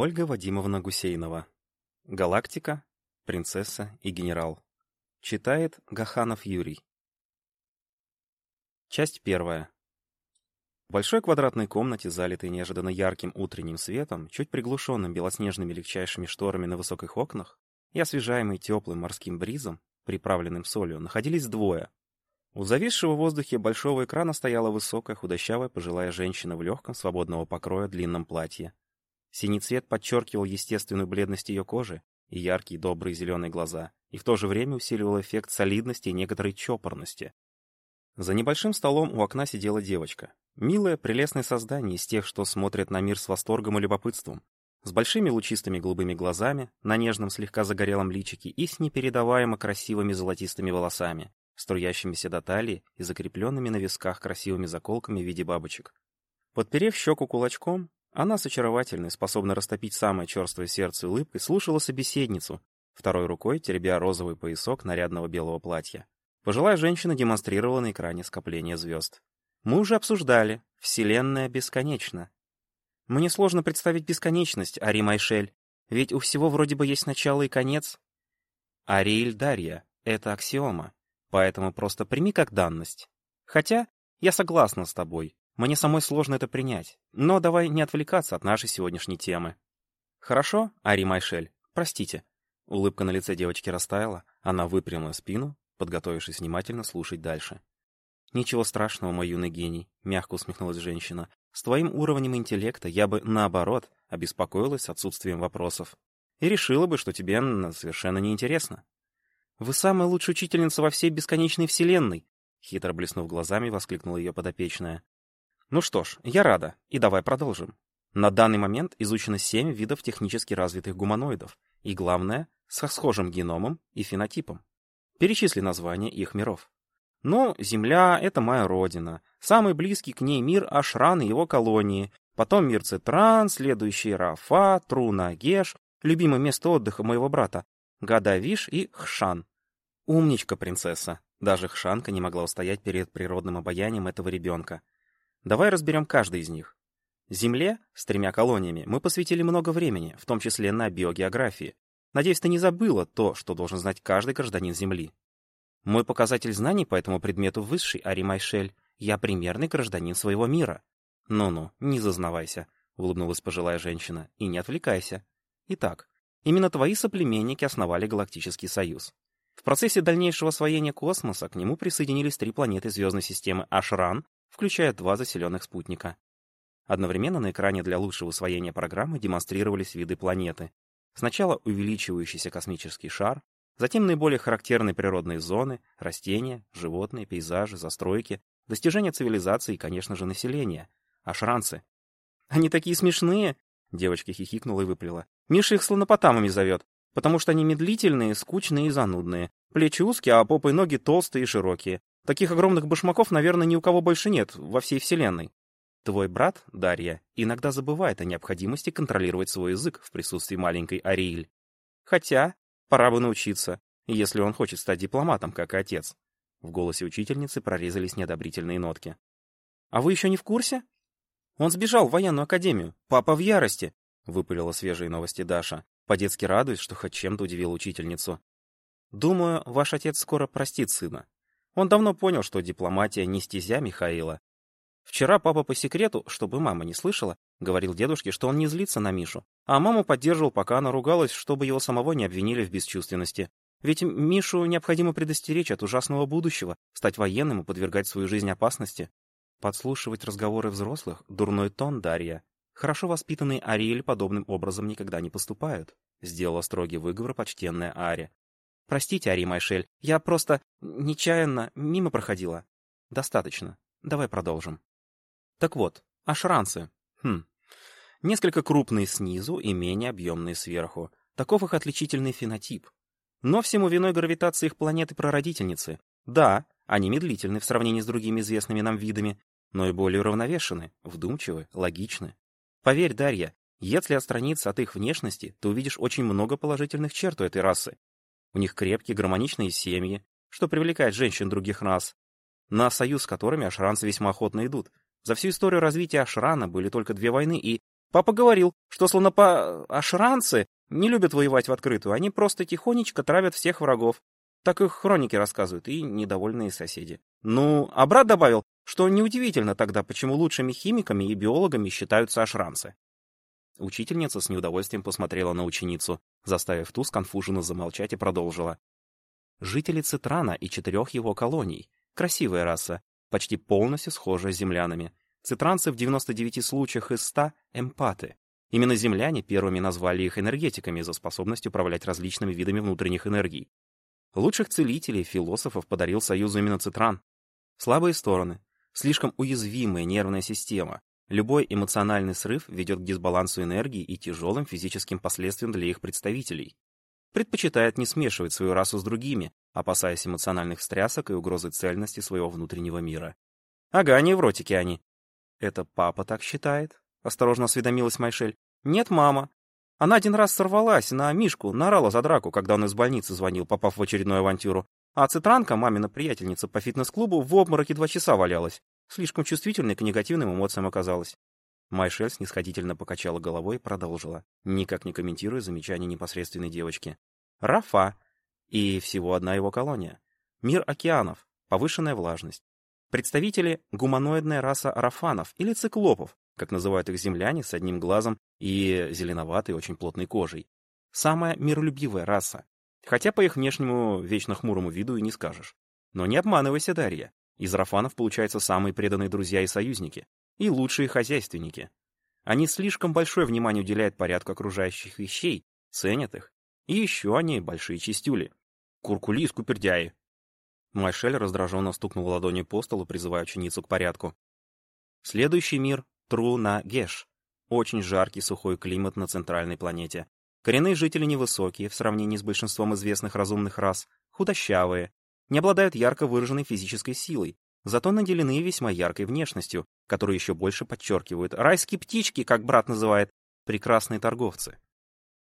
Ольга Вадимовна Гусейнова. Галактика, принцесса и генерал. Читает Гаханов Юрий. Часть первая. В большой квадратной комнате, залитой неожиданно ярким утренним светом, чуть приглушенным белоснежными легчайшими шторами на высоких окнах и освежаемой теплым морским бризом, приправленным солью, находились двое. У зависшего в воздухе большого экрана стояла высокая, худощавая пожилая женщина в легком, свободного покроя длинном платье. Синий цвет подчеркивал естественную бледность ее кожи и яркие добрые зеленые глаза, и в то же время усиливал эффект солидности и некоторой чопорности. За небольшим столом у окна сидела девочка. Милое, прелестное создание из тех, что смотрят на мир с восторгом и любопытством, с большими лучистыми голубыми глазами, на нежном слегка загорелом личике и с непередаваемо красивыми золотистыми волосами, струящимися до талии и закрепленными на висках красивыми заколками в виде бабочек. Подперев щеку кулачком, она с очаровательной, способной растопить самое черствое сердце улыбкой, слушала собеседницу, второй рукой теребя розовый поясок нарядного белого платья. Пожилая женщина демонстрировала на экране скопление звезд. «Мы уже обсуждали. Вселенная бесконечна. Мне сложно представить бесконечность, Ари Майшель, ведь у всего вроде бы есть начало и конец. Ариэль Дарья — это аксиома, поэтому просто прими как данность. Хотя я согласна с тобой, мне самой сложно это принять, но давай не отвлекаться от нашей сегодняшней темы. Хорошо, Ари Майшель, простите. Улыбка на лице девочки растаяла, она выпрямила спину, подготовившись внимательно слушать дальше. «Ничего страшного, мой юный гений», — мягко усмехнулась женщина. С твоим уровнем интеллекта я бы, наоборот, обеспокоилась отсутствием вопросов. И решила бы, что тебе совершенно неинтересно. «Вы самая лучшая учительница во всей бесконечной вселенной!» Хитро блеснув глазами, воскликнула ее подопечная. «Ну что ж, я рада, и давай продолжим. На данный момент изучено семь видов технически развитых гуманоидов, и главное, со схожим геномом и фенотипом. Перечисли названия их миров. Ну, Земля — это моя родина. Самый близкий к ней мир — Ашран и его колонии. Потом мир Цитран, следующий Рафа, Трунагеш, любимое место отдыха моего брата, Гадавиш и Хшан. Умничка, принцесса. Даже Хшанка не могла устоять перед природным обаянием этого ребенка. Давай разберем каждый из них. Земле с тремя колониями мы посвятили много времени, в том числе на биогеографии. Надеюсь, ты не забыла то, что должен знать каждый гражданин Земли. Мой показатель знаний по этому предмету высший, Ари Майшель. Я примерный гражданин своего мира. Ну-ну, не зазнавайся, улыбнулась пожилая женщина, и не отвлекайся. Итак, именно твои соплеменники основали Галактический Союз. В процессе дальнейшего освоения космоса к нему присоединились три планеты звездной системы Ашран, включая два заселенных спутника. Одновременно на экране для лучшего усвоения программы демонстрировались виды планеты. Сначала увеличивающийся космический шар, Затем наиболее характерные природные зоны, растения, животные, пейзажи, застройки, достижения цивилизации и, конечно же, населения. Ашранцы. «Они такие смешные!» Девочка хихикнула и выплела. «Миша их слонопотамами зовет, потому что они медлительные, скучные и занудные. Плечи узкие, а попы и ноги толстые и широкие. Таких огромных башмаков, наверное, ни у кого больше нет во всей вселенной. Твой брат, Дарья, иногда забывает о необходимости контролировать свой язык в присутствии маленькой Ариэль. Хотя, Пора бы научиться, если он хочет стать дипломатом, как и отец. В голосе учительницы прорезались неодобрительные нотки. «А вы еще не в курсе?» «Он сбежал в военную академию. Папа в ярости!» — выпалила свежие новости Даша, по-детски радуясь, что хоть чем-то удивил учительницу. «Думаю, ваш отец скоро простит сына. Он давно понял, что дипломатия не стезя Михаила. Вчера папа по секрету, чтобы мама не слышала, говорил дедушке, что он не злится на Мишу, а маму поддерживал, пока она ругалась, чтобы его самого не обвинили в бесчувственности. Ведь Мишу необходимо предостеречь от ужасного будущего, стать военным и подвергать свою жизнь опасности. Подслушивать разговоры взрослых — дурной тон Дарья. Хорошо воспитанные Ариэль подобным образом никогда не поступают. Сделала строгий выговор почтенная Ари. «Простите, Ари Майшель, я просто нечаянно мимо проходила». «Достаточно. Давай продолжим». Так вот, ашранцы. Хм. Несколько крупные снизу и менее объемные сверху. Таков их отличительный фенотип. Но всему виной гравитации их планеты-прародительницы. Да, они медлительны в сравнении с другими известными нам видами, но и более уравновешены, вдумчивы, логичны. Поверь, Дарья, если отстраниться от их внешности, ты увидишь очень много положительных черт у этой расы. У них крепкие, гармоничные семьи, что привлекает женщин других рас, на союз с которыми ашранцы весьма охотно идут, за всю историю развития Ашрана были только две войны, и Папа говорил, что слонопа... ашранцы не любят воевать в открытую, они просто тихонечко травят всех врагов. Так их хроники рассказывают, и недовольные соседи. Ну, а брат добавил, что неудивительно тогда, почему лучшими химиками и биологами считаются ашранцы. Учительница с неудовольствием посмотрела на ученицу, заставив ту сконфуженно замолчать и продолжила. Жители Цитрана и четырех его колоний. Красивая раса, почти полностью схожая с землянами. Цитранцы в 99 случаях из 100 — эмпаты. Именно земляне первыми назвали их энергетиками за способность управлять различными видами внутренних энергий. Лучших целителей, философов подарил Союзу именно Цитран. Слабые стороны. Слишком уязвимая нервная система. Любой эмоциональный срыв ведет к дисбалансу энергии и тяжелым физическим последствиям для их представителей. Предпочитает не смешивать свою расу с другими, опасаясь эмоциональных встрясок и угрозы цельности своего внутреннего мира. Ага, невротики они. Это папа так считает? Осторожно осведомилась Майшель. Нет, мама. Она один раз сорвалась на Мишку, наорала за драку, когда он из больницы звонил, попав в очередную авантюру. А Цитранка, мамина приятельница по фитнес-клубу, в обмороке два часа валялась. Слишком чувствительной к негативным эмоциям оказалась. Майшель снисходительно покачала головой и продолжила, никак не комментируя замечания непосредственной девочки. Рафа. И всего одна его колония. Мир океанов. Повышенная влажность. Представители — гуманоидная раса рафанов или циклопов, как называют их земляне, с одним глазом и зеленоватой, очень плотной кожей. Самая миролюбивая раса. Хотя по их внешнему, вечно хмурому виду и не скажешь. Но не обманывайся, Дарья. Из рафанов получаются самые преданные друзья и союзники. И лучшие хозяйственники. Они слишком большое внимание уделяют порядку окружающих вещей, ценят их. И еще они большие чистюли. Куркули и скупердяи. Майшель раздраженно стукнул ладонью по столу, призывая ученицу к порядку. Следующий мир Тру-на-Геш. Очень жаркий сухой климат на центральной планете. Коренные жители невысокие в сравнении с большинством известных разумных рас, худощавые, не обладают ярко выраженной физической силой, зато наделены весьма яркой внешностью, которую еще больше подчеркивают райские птички, как брат называет, прекрасные торговцы.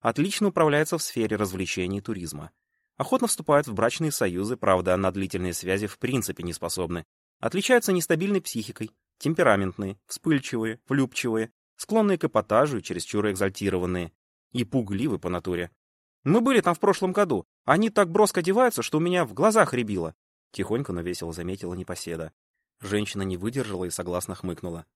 Отлично управляются в сфере развлечений и туризма. Охотно вступают в брачные союзы, правда, на длительные связи в принципе не способны. Отличаются нестабильной психикой, темпераментные, вспыльчивые, влюбчивые, склонные к эпатажу и чересчур экзальтированные, и пугливы по натуре. Мы были там в прошлом году. Они так броско одеваются, что у меня в глазах рябило. Тихонько, но весело заметила непоседа. Женщина не выдержала и согласно хмыкнула.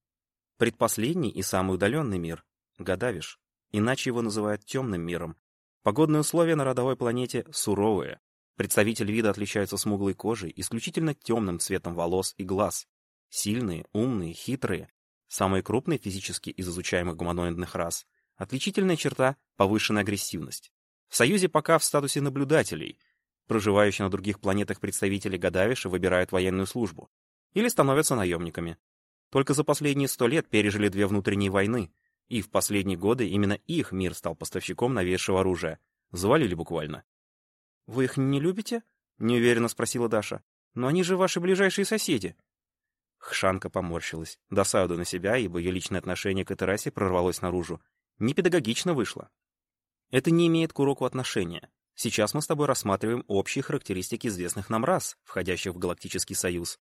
Предпоследний и самый удаленный мир — Гадавиш. Иначе его называют темным миром. Погодные условия на родовой планете суровые. Представитель вида отличаются смуглой кожей, исключительно темным цветом волос и глаз. Сильные, умные, хитрые. Самые крупные физически из изучаемых гуманоидных рас. Отличительная черта — повышенная агрессивность. В Союзе пока в статусе наблюдателей. Проживающие на других планетах представители Гадавиша выбирают военную службу. Или становятся наемниками. Только за последние сто лет пережили две внутренние войны. И в последние годы именно их мир стал поставщиком новейшего оружия. Завалили буквально. «Вы их не любите?» — неуверенно спросила Даша. «Но они же ваши ближайшие соседи». Хшанка поморщилась. Досаду на себя, ибо ее личное отношение к этой расе прорвалось наружу. Непедагогично вышло. Это не имеет к уроку отношения. Сейчас мы с тобой рассматриваем общие характеристики известных нам рас, входящих в Галактический Союз.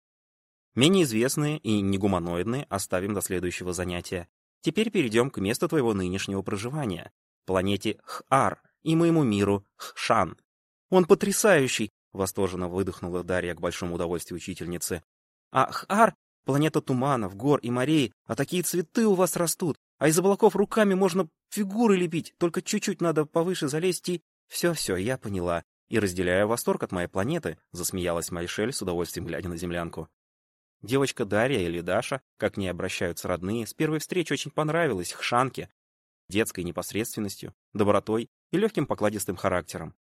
Менее известные и негуманоидные оставим до следующего занятия. Теперь перейдем к месту твоего нынешнего проживания, планете Хар и моему миру Хшан. Он потрясающий, восторженно выдохнула Дарья к большому удовольствию учительницы. А Хар — планета туманов, гор и морей, а такие цветы у вас растут, а из облаков руками можно фигуры лепить, только чуть-чуть надо повыше залезть и... Все-все, я поняла. И, разделяя восторг от моей планеты, засмеялась Майшель с удовольствием глядя на землянку. Девочка Дарья или Даша, как к ней обращаются родные, с первой встречи очень понравилась Хшанке, детской непосредственностью, добротой и легким покладистым характером.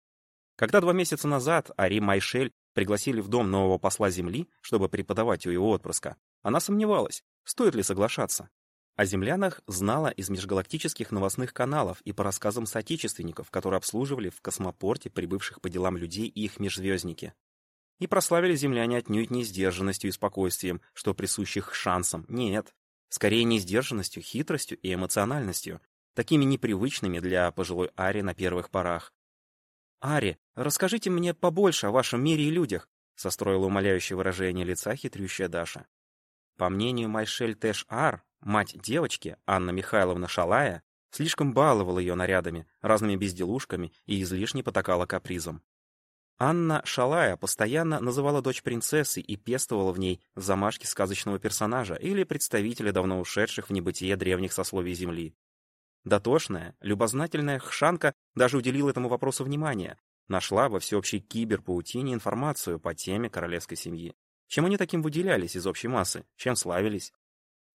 Когда два месяца назад Ари Майшель пригласили в дом нового посла Земли, чтобы преподавать у его отпрыска, она сомневалась, стоит ли соглашаться. О землянах знала из межгалактических новостных каналов и по рассказам соотечественников, которые обслуживали в космопорте прибывших по делам людей и их межзвездники. И прославили земляне отнюдь не сдержанностью и спокойствием, что присущих шансам, нет. Скорее не сдержанностью, хитростью и эмоциональностью, такими непривычными для пожилой Ари на первых порах. «Ари, расскажите мне побольше о вашем мире и людях», состроила умоляющее выражение лица хитрющая Даша. По мнению Майшель Тэш-Ар, Мать девочки, Анна Михайловна Шалая, слишком баловала ее нарядами, разными безделушками и излишне потакала капризом. Анна Шалая постоянно называла дочь принцессой и пестовала в ней замашки сказочного персонажа или представителя давно ушедших в небытие древних сословий Земли. Дотошная, любознательная Хшанка даже уделила этому вопросу внимание, нашла во всеобщей киберпаутине информацию по теме королевской семьи. Чем они таким выделялись из общей массы, чем славились?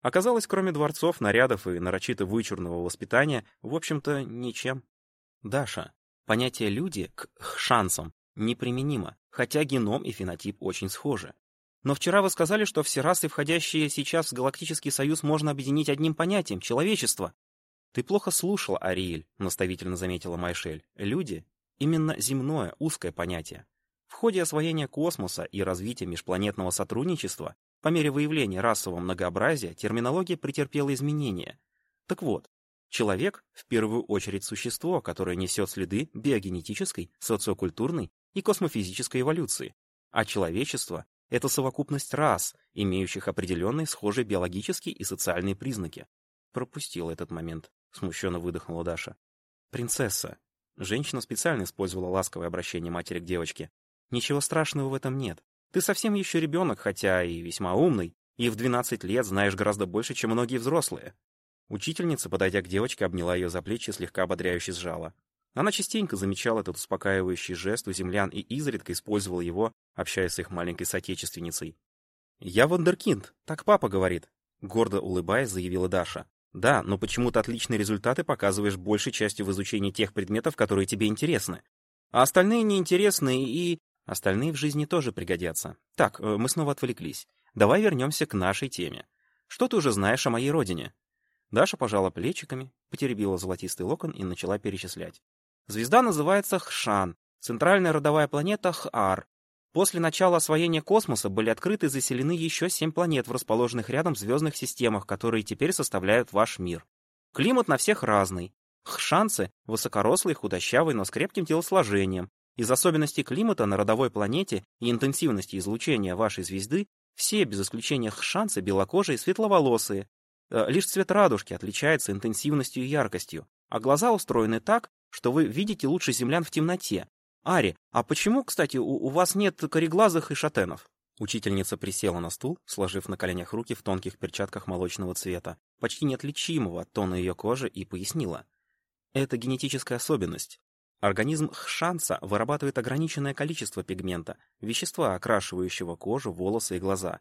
Оказалось, кроме дворцов, нарядов и нарочито вычурного воспитания, в общем-то, ничем. Даша, понятие «люди» к хшанцам неприменимо, хотя геном и фенотип очень схожи. Но вчера вы сказали, что все расы, входящие сейчас в Галактический Союз, можно объединить одним понятием — человечество. Ты плохо слушал, Ариэль, наставительно заметила Майшель. Люди — именно земное, узкое понятие. В ходе освоения космоса и развития межпланетного сотрудничества по мере выявления расового многообразия терминология претерпела изменения. Так вот, человек — в первую очередь существо, которое несет следы биогенетической, социокультурной и космофизической эволюции, а человечество — это совокупность рас, имеющих определенные схожие биологические и социальные признаки. Пропустила этот момент, смущенно выдохнула Даша. Принцесса. Женщина специально использовала ласковое обращение матери к девочке. Ничего страшного в этом нет. Ты совсем еще ребенок, хотя и весьма умный, и в 12 лет знаешь гораздо больше, чем многие взрослые. Учительница, подойдя к девочке, обняла ее за плечи и слегка ободряюще сжала. Она частенько замечала этот успокаивающий жест у землян и изредка использовала его, общаясь с их маленькой соотечественницей. «Я вундеркинд, так папа говорит», — гордо улыбаясь, заявила Даша. «Да, но почему-то отличные результаты показываешь большей частью в изучении тех предметов, которые тебе интересны. А остальные неинтересны и... Остальные в жизни тоже пригодятся. Так, э, мы снова отвлеклись. Давай вернемся к нашей теме. Что ты уже знаешь о моей родине?» Даша пожала плечиками, потеребила золотистый локон и начала перечислять. Звезда называется Хшан, центральная родовая планета Хар. После начала освоения космоса были открыты и заселены еще семь планет в расположенных рядом звездных системах, которые теперь составляют ваш мир. Климат на всех разный. Хшанцы – высокорослые, худощавые, но с крепким телосложением. Из особенностей климата на родовой планете и интенсивности излучения вашей звезды все, без исключения хшанцы, белокожие светловолосые. Э, лишь цвет радужки отличается интенсивностью и яркостью, а глаза устроены так, что вы видите лучше землян в темноте. Ари, а почему, кстати, у, у вас нет кореглазых и шатенов? Учительница присела на стул, сложив на коленях руки в тонких перчатках молочного цвета, почти неотличимого от тона ее кожи, и пояснила. Это генетическая особенность. Организм хшанца вырабатывает ограниченное количество пигмента, вещества, окрашивающего кожу, волосы и глаза.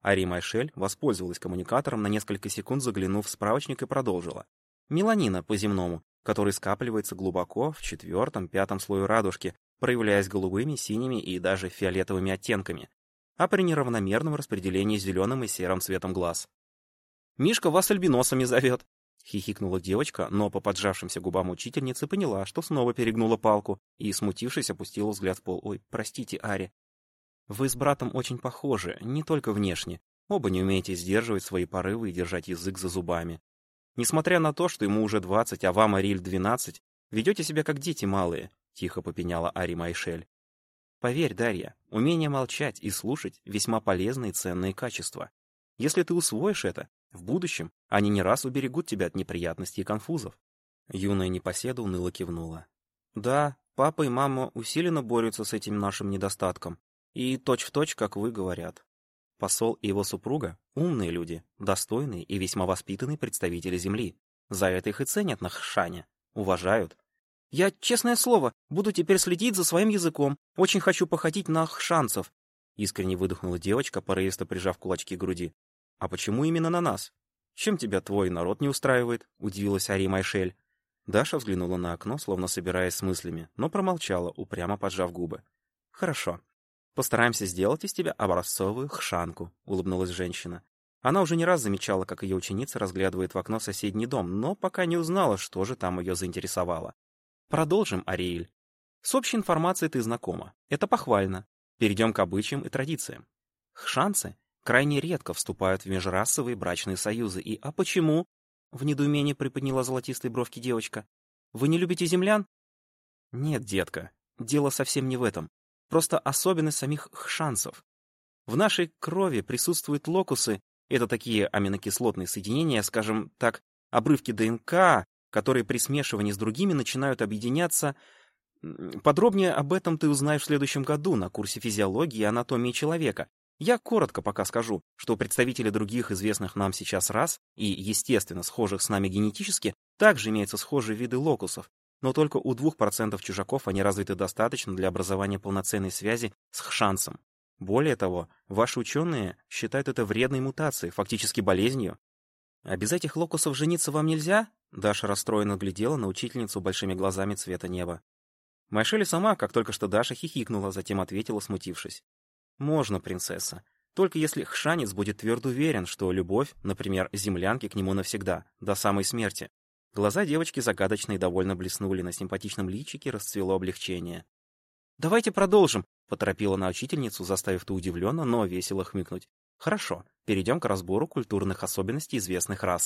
Ари Майшель воспользовалась коммуникатором на несколько секунд, заглянув в справочник и продолжила. Меланина по-земному который скапливается глубоко в четвертом-пятом слое радужки, проявляясь голубыми, синими и даже фиолетовыми оттенками, а при неравномерном распределении зеленым и серым цветом глаз. «Мишка вас альбиносами зовет!» — хихикнула девочка, но по поджавшимся губам учительницы поняла, что снова перегнула палку и, смутившись, опустила взгляд в пол. «Ой, простите, Ари. Вы с братом очень похожи, не только внешне. Оба не умеете сдерживать свои порывы и держать язык за зубами. Несмотря на то, что ему уже двадцать, а вам, Ариль, двенадцать, ведете себя как дети малые», — тихо попеняла Ари Майшель. «Поверь, Дарья, умение молчать и слушать — весьма полезные и ценные качества. Если ты усвоишь это, в будущем они не раз уберегут тебя от неприятностей и конфузов». Юная непоседа уныло кивнула. «Да, папа и мама усиленно борются с этим нашим недостатком. И точь-в-точь, точь, как вы, говорят. Посол и его супруга — умные люди, достойные и весьма воспитанные представители Земли. За это их и ценят на Хшане, уважают. «Я, честное слово, буду теперь следить за своим языком. Очень хочу походить на хшанцев», — искренне выдохнула девочка, порывисто прижав кулачки к груди. «А почему именно на нас? Чем тебя твой народ не устраивает?» — удивилась Ари Майшель. Даша взглянула на окно, словно собираясь с мыслями, но промолчала, упрямо поджав губы. «Хорошо. «Постараемся сделать из тебя образцовую хшанку», — улыбнулась женщина. Она уже не раз замечала, как ее ученица разглядывает в окно соседний дом, но пока не узнала, что же там ее заинтересовало. Продолжим, Ариэль. С общей информацией ты знакома. Это похвально. Перейдем к обычаям и традициям. Хшанцы крайне редко вступают в межрасовые брачные союзы. И а почему? В недоумении приподняла золотистые бровки девочка. Вы не любите землян? Нет, детка, дело совсем не в этом. Просто особенность самих хшанцев. В нашей крови присутствуют локусы, Это такие аминокислотные соединения, скажем так, обрывки ДНК, которые при смешивании с другими начинают объединяться. Подробнее об этом ты узнаешь в следующем году на курсе физиологии и анатомии человека. Я коротко пока скажу, что представители других известных нам сейчас рас и, естественно, схожих с нами генетически, также имеются схожие виды локусов, но только у 2% чужаков они развиты достаточно для образования полноценной связи с хшансом. Более того, ваши ученые считают это вредной мутацией, фактически болезнью. А без этих локусов жениться вам нельзя? Даша расстроенно глядела на учительницу большими глазами цвета неба. Майшели сама, как только что Даша, хихикнула, затем ответила, смутившись. «Можно, принцесса. Только если хшанец будет твердо уверен, что любовь, например, землянки к нему навсегда, до самой смерти». Глаза девочки загадочно и довольно блеснули, на симпатичном личике расцвело облегчение. «Давайте продолжим», — поторопила она учительницу, заставив ту удивленно, но весело хмыкнуть. «Хорошо, перейдем к разбору культурных особенностей известных рас».